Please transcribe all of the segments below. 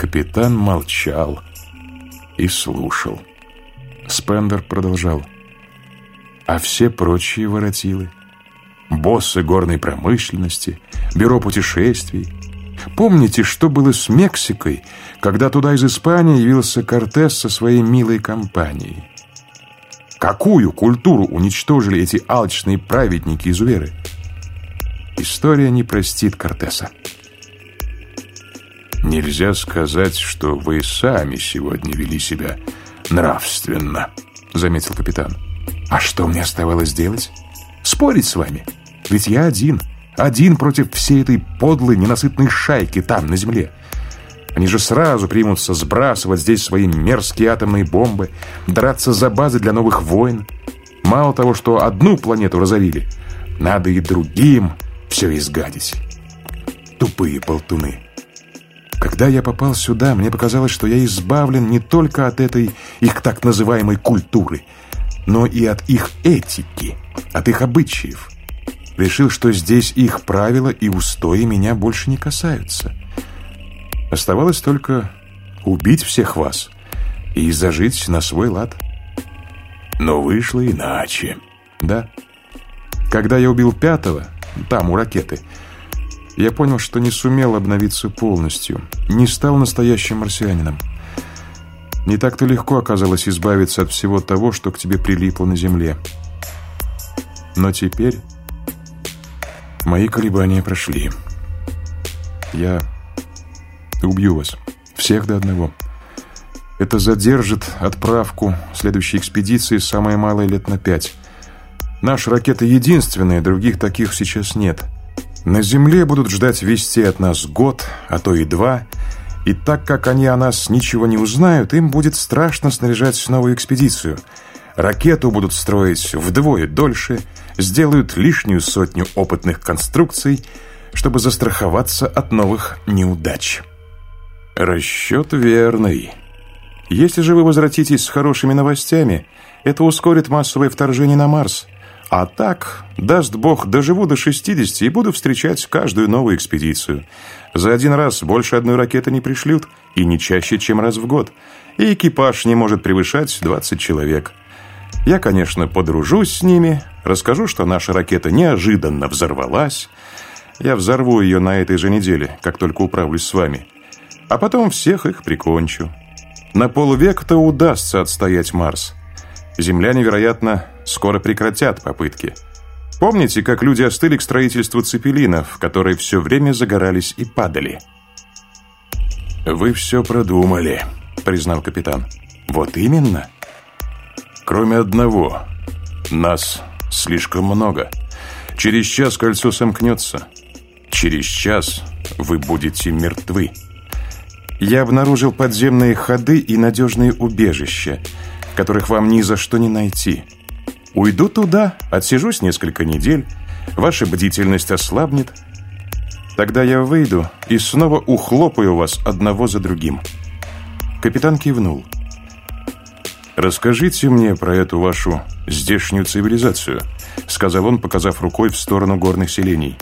Капитан молчал и слушал. Спендер продолжал. А все прочие воротилы, боссы горной промышленности, бюро путешествий. Помните, что было с Мексикой, когда туда из Испании явился Кортес со своей милой компанией? Какую культуру уничтожили эти алчные праведники-изуверы? История не простит Кортеса. Нельзя сказать, что вы сами сегодня вели себя нравственно, заметил капитан. А что мне оставалось делать? Спорить с вами? Ведь я один, один против всей этой подлой, ненасытной шайки там, на земле. Они же сразу примутся сбрасывать здесь свои мерзкие атомные бомбы, драться за базы для новых войн. Мало того, что одну планету разорили, надо и другим все изгадить. Тупые болтуны. Когда я попал сюда, мне показалось, что я избавлен не только от этой их так называемой культуры, но и от их этики, от их обычаев. Решил, что здесь их правила и устои меня больше не касаются. Оставалось только убить всех вас и зажить на свой лад. Но вышло иначе. Да. Когда я убил пятого, там, у ракеты, я понял, что не сумел обновиться полностью, не стал настоящим марсианином. Не так-то легко оказалось избавиться от всего того, что к тебе прилипло на Земле. Но теперь мои колебания прошли. Я убью вас. Всех до одного. Это задержит отправку следующей экспедиции самое малое лет на пять. Наша ракета единственная, других таких сейчас нет. На Земле будут ждать вести от нас год, а то и два. И так как они о нас ничего не узнают, им будет страшно снаряжать новую экспедицию. Ракету будут строить вдвое дольше, сделают лишнюю сотню опытных конструкций, чтобы застраховаться от новых неудач. Расчет верный. Если же вы возвратитесь с хорошими новостями, это ускорит массовое вторжение на Марс – а так, даст Бог, доживу до 60 и буду встречать каждую новую экспедицию. За один раз больше одной ракеты не пришлют, и не чаще, чем раз в год. И экипаж не может превышать 20 человек. Я, конечно, подружусь с ними, расскажу, что наша ракета неожиданно взорвалась. Я взорву ее на этой же неделе, как только управлюсь с вами. А потом всех их прикончу. На полвека-то удастся отстоять Марс. Земляне, вероятно, скоро прекратят попытки. Помните, как люди остыли к строительству цепелинов, которые все время загорались и падали? «Вы все продумали», — признал капитан. «Вот именно. Кроме одного. Нас слишком много. Через час кольцо сомкнется. Через час вы будете мертвы». Я обнаружил подземные ходы и надежные убежища, которых вам ни за что не найти. Уйду туда, отсижусь несколько недель, ваша бдительность ослабнет. Тогда я выйду и снова ухлопаю вас одного за другим». Капитан кивнул. «Расскажите мне про эту вашу здешнюю цивилизацию», сказал он, показав рукой в сторону горных селений.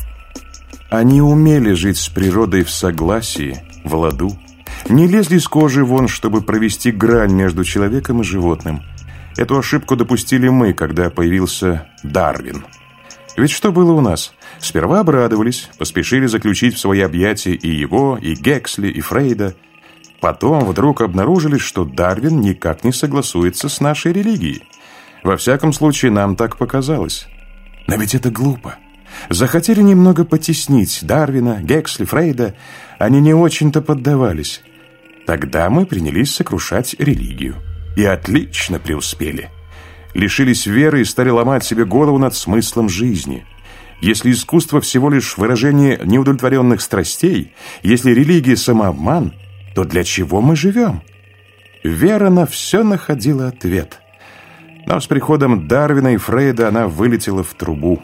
«Они умели жить с природой в согласии, в ладу, не лезли с кожи вон, чтобы провести грань между человеком и животным». Эту ошибку допустили мы, когда появился Дарвин. Ведь что было у нас? Сперва обрадовались, поспешили заключить в свои объятия и его, и Гексли, и Фрейда. Потом вдруг обнаружили, что Дарвин никак не согласуется с нашей религией. Во всяком случае, нам так показалось. Но ведь это глупо. Захотели немного потеснить Дарвина, Гексли, Фрейда. Они не очень-то поддавались. Тогда мы принялись сокрушать религию и отлично преуспели. Лишились веры и стали ломать себе голову над смыслом жизни. Если искусство всего лишь выражение неудовлетворенных страстей, если религия самообман, то для чего мы живем? Вера на все находила ответ. Но с приходом Дарвина и Фрейда она вылетела в трубу.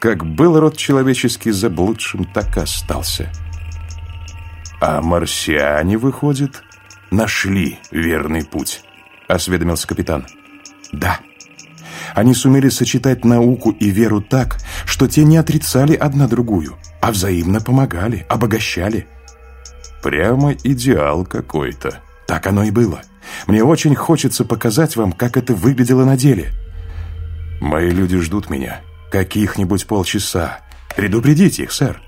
Как был род человеческий заблудшим, так и остался. А марсиане, выходит, нашли верный путь осведомился капитан. Да. Они сумели сочетать науку и веру так, что те не отрицали одна другую, а взаимно помогали, обогащали. Прямо идеал какой-то. Так оно и было. Мне очень хочется показать вам, как это выглядело на деле. Мои люди ждут меня. Каких-нибудь полчаса. Предупредите их, сэр.